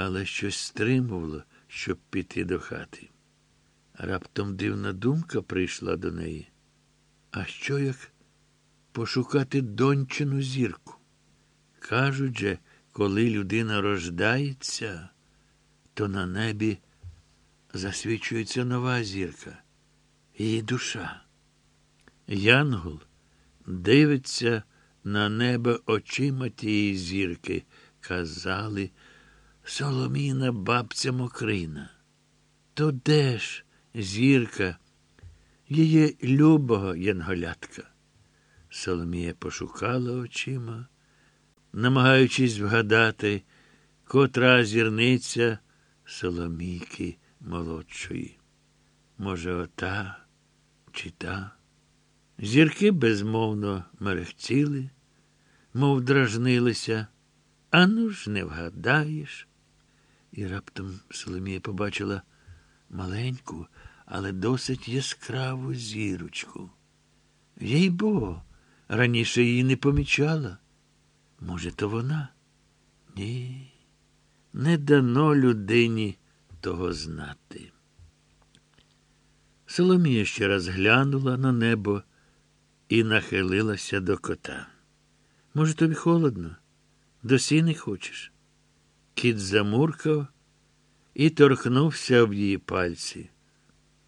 але щось стримувало, щоб піти до хати. Раптом дивна думка прийшла до неї. А що як пошукати дончину зірку? Кажуть же, коли людина рождається, то на небі засвічується нова зірка, її душа. Янгол дивиться на небо очима тієї зірки, казали Соломіна бабця Мокрина. То де ж зірка, її любого янголятка? Соломія пошукала очима, намагаючись вгадати, котра зірниця Соломійки молодшої. Може, ота чи та? Зірки безмовно мерехтіли, мов дражнилися, а ну ж не вгадаєш. І раптом Соломія побачила маленьку, але досить яскраву зірочку. Їй бо, раніше її не помічала. Може, то вона? Ні, не дано людині того знати. Соломія ще раз глянула на небо і нахилилася до кота. Може, тобі холодно? Досі не хочеш? Кіт замуркав і торкнувся об її пальці.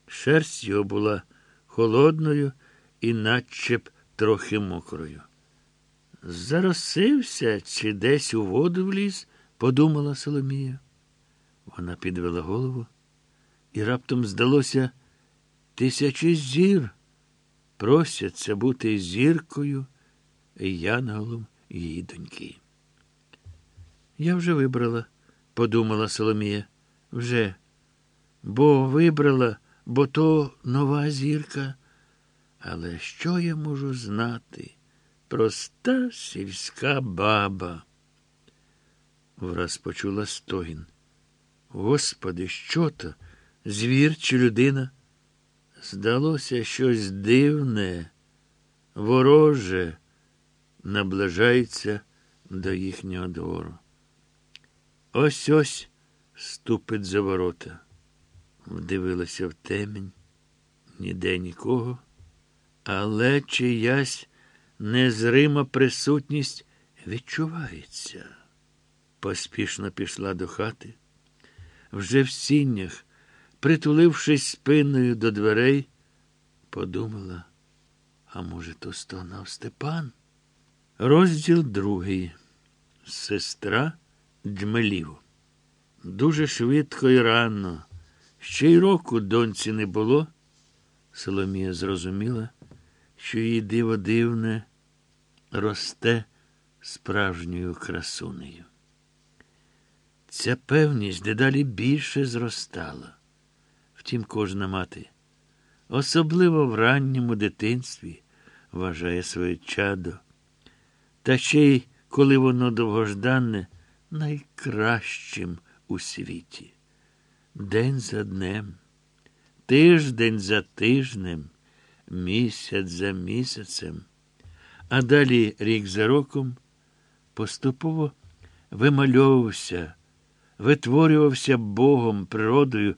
Шерсть його була холодною і наче б трохи мокрою. Заросився чи десь у воду вліз, подумала Соломія. Вона підвела голову, і раптом здалося тисячі зір просяться бути зіркою і янголом її доньки. Я вже вибрала, подумала Соломія. Вже, бо вибрала, бо то нова зірка. Але що я можу знати? Проста сільська баба. Враз почула стогін. Господи, що то? Звір чи людина? Здалося щось дивне, вороже наближається до їхнього двору. Ось ось ступить за ворота. Вдивилася в темінь, ніде нікого, але чиясь незрима присутність відчувається. Поспішно пішла до хати. Вже в сіннях, притулившись спиною до дверей, подумала, а може, то стогнав Степан? Розділ другий. Сестра Джмелів. Дуже швидко і рано. Ще й року доньці не було. Соломія зрозуміла, що її диво дивне росте справжньою красунею. Ця певність дедалі більше зростала. Втім, кожна мати, особливо в ранньому дитинстві, вважає своє чадо, та ще й коли воно довгожданне, найкращим у світі. День за днем, тиждень за тижнем, місяць за місяцем, а далі рік за роком поступово вимальовувався, витворювався Богом, природою,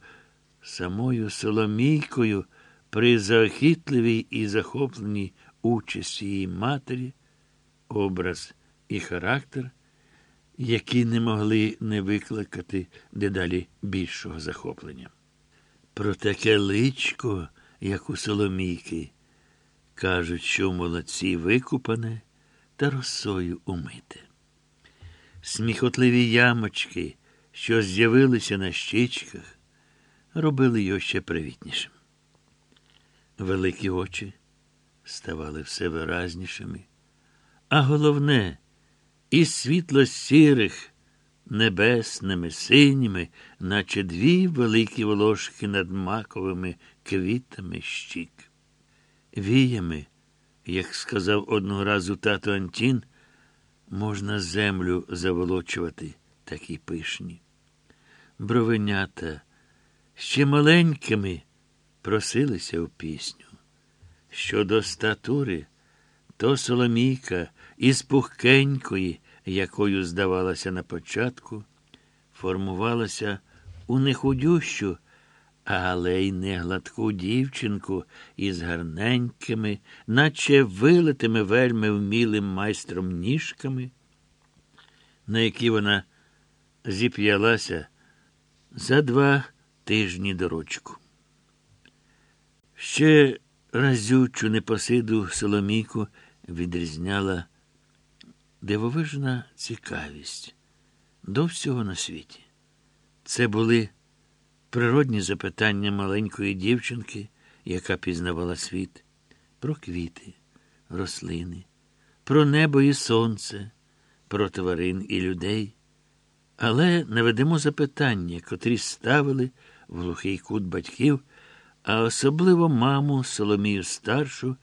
самою Соломійкою при заохітливій і захопленій участі її матері, образ і характер, які не могли не викликати дедалі більшого захоплення. Про таке личко, як у Соломійки, кажуть, що в молодці викупане та росою умите. Сміхотливі ямочки, що з'явилися на щічках, робили його ще привітнішим. Великі очі ставали все виразнішими, а головне, із світло сірих, небесними, синіми, наче дві великі волошки над маковими квітами щік. Віями, як сказав одного разу тато Антін, можна землю заволочувати такі пишні. Бровенята ще маленькими просилися в пісню. Щодо статури, то Соломійка із пухкенької, якою здавалася на початку, формувалася у нехудющу, але й не гладку дівчинку із гарненькими, наче вилитими вельми вмілим майстром ніжками, на які вона зіп'ялася за два тижні дорочку. Ще разючу непосиду Соломійку відрізняла дивовижна цікавість до всього на світі. Це були природні запитання маленької дівчинки, яка пізнавала світ, про квіти, рослини, про небо і сонце, про тварин і людей. Але наведемо запитання, котрі ставили в глухий кут батьків, а особливо маму Соломію старшу,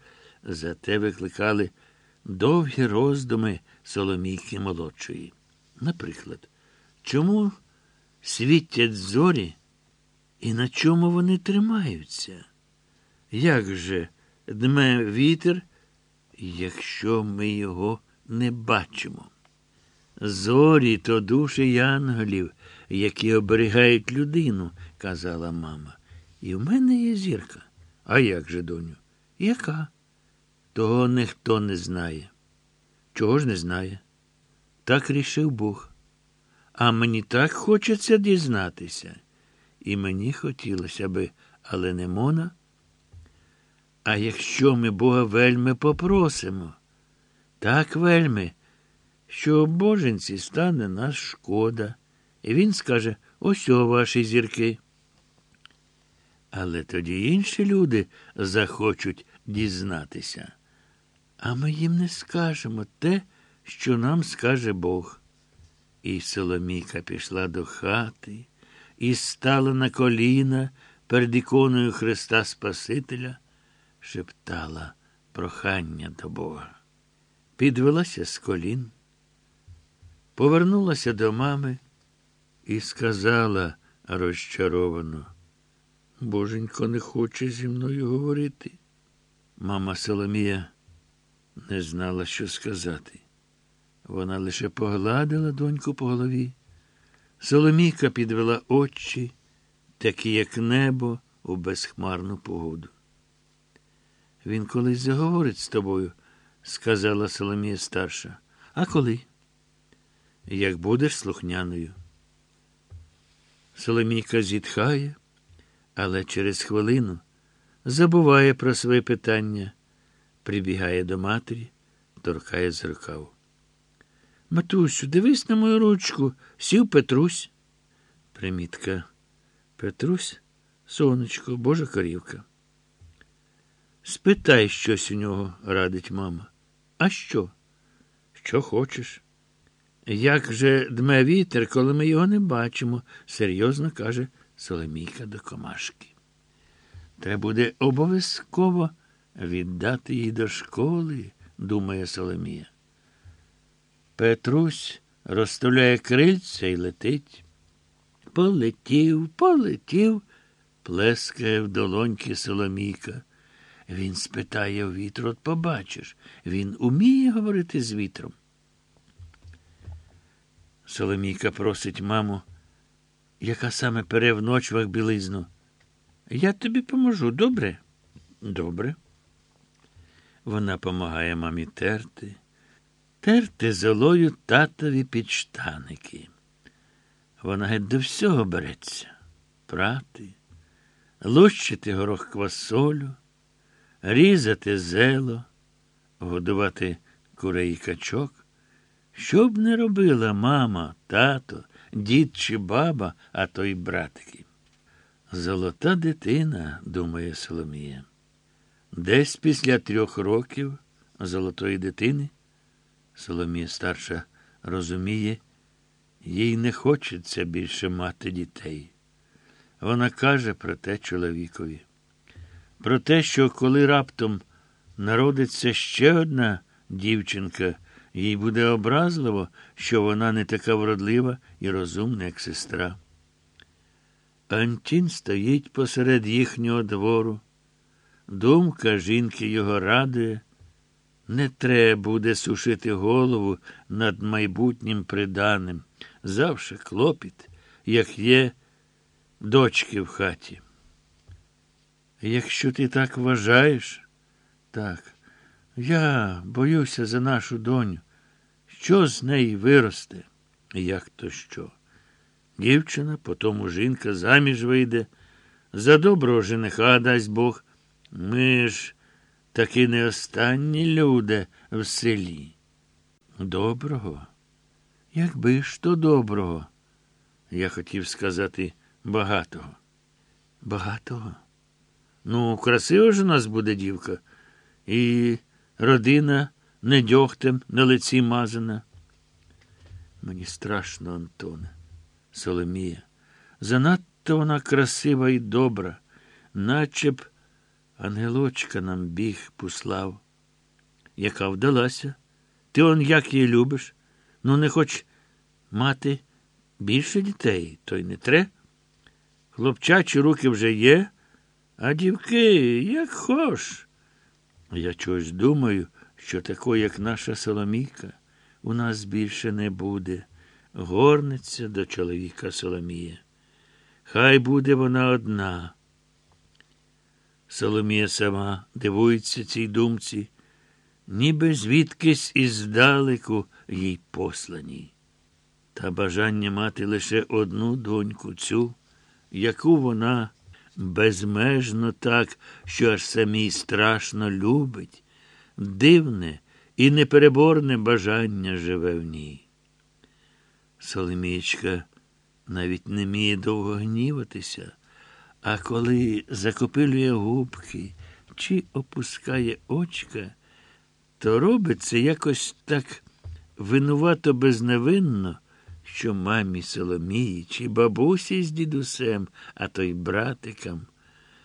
зате викликали довгі роздуми Соломійки молодшої. Наприклад, чому світять зорі і на чому вони тримаються? Як же дме вітер, якщо ми його не бачимо? Зорі то душі янголів, які оберігають людину, казала мама. І в мене є зірка. А як же, доню? Яка? Того ніхто не знає. Чого ж не знає? Так рішив Бог. А мені так хочеться дізнатися. І мені хотілося би, але не мона. А якщо ми Бога вельми попросимо, так вельми, що боженці стане нас шкода, і він скаже ось о ваші зірки. Але тоді інші люди захочуть дізнатися. А ми їм не скажемо те, що нам скаже Бог. І Соломійка пішла до хати і стала на коліна перед іконою Христа Спасителя, шептала прохання до Бога. Підвелася з колін, повернулася до мами і сказала розчаровано, Боженько не хоче зі мною говорити. Мама Соломія не знала, що сказати. Вона лише погладила доньку по голові. Соломійка підвела очі, такі, як небо, у безхмарну погоду. Він колись заговорить з тобою, сказала Соломія старша. А коли? Як будеш слухняною. Соломійка зітхає, але через хвилину забуває про своє питання, прибігає до матері, торкає з. Матусю, дивись на мою ручку, сів Петрусь. Примітка. Петрусь, сонечко, божа корівка. Спитай щось у нього, радить мама. А що? Що хочеш? Як же дме вітер, коли ми його не бачимо, серйозно каже Соломійка до комашки. Треба буде обов'язково віддати її до школи, думає Соломія. Петрусь розставляє крильця і летить. Полетів, полетів, плескає в долоньки Соломійка. Він спитає у вітру, от побачиш, він уміє говорити з вітром. Соломійка просить маму, яка саме пере в ночвах білизну. Я тобі поможу, добре? Добре. Вона помагає мамі терти, терти золою татові підштаники. Вона геть до всього береться прати, лущити горох квасолю, різати зело, годувати курей і качок. Що б не робила мама, тато, дід чи баба, а то й братики. Золота дитина, думає Соломія. Десь після трьох років золотої дитини Соломія старша розуміє, їй не хочеться більше мати дітей. Вона каже про те чоловікові. Про те, що коли раптом народиться ще одна дівчинка, їй буде образливо, що вона не така вродлива і розумна, як сестра. Антін стоїть посеред їхнього двору. Думка жінки його радує. Не треба буде сушити голову над майбутнім приданим. Завше клопіт, як є дочки в хаті. Якщо ти так вважаєш, так, я боюся за нашу доню. Що з неї виросте? Як то що? Дівчина, потому жінка заміж вийде, за доброго жениха дасть Бог. Ми ж таки не останні люди в селі. Доброго? Якби ж то доброго, я хотів сказати багатого. Багатого? Ну, красива ж у нас буде дівка, і родина не дьогтем на лиці мазана. Мені страшно, Антоне, Соломія. Занадто вона красива і добра, наче б ангелочка нам біг послав. Яка вдалася? Ти он як її любиш? Ну, не хоч мати більше дітей, то й не тре. Хлопчачі руки вже є, а дівки, як хош. Я чогось думаю, що такої, як наша Соломійка, у нас більше не буде. Горниця до чоловіка Соломія. Хай буде вона одна. Соломія сама дивується цій думці, ніби звідкись іздалеку їй послані. Та бажання мати лише одну доньку цю, яку вона безмежно так, що аж самій страшно любить, дивне і непереборне бажання живе в ній. Соломієчка навіть не вміє довго гніватися, а коли закопилює губки чи опускає очка, то робиться якось так винувато безневинно, що мамі Соломії чи бабусі з дідусем, а то й братикам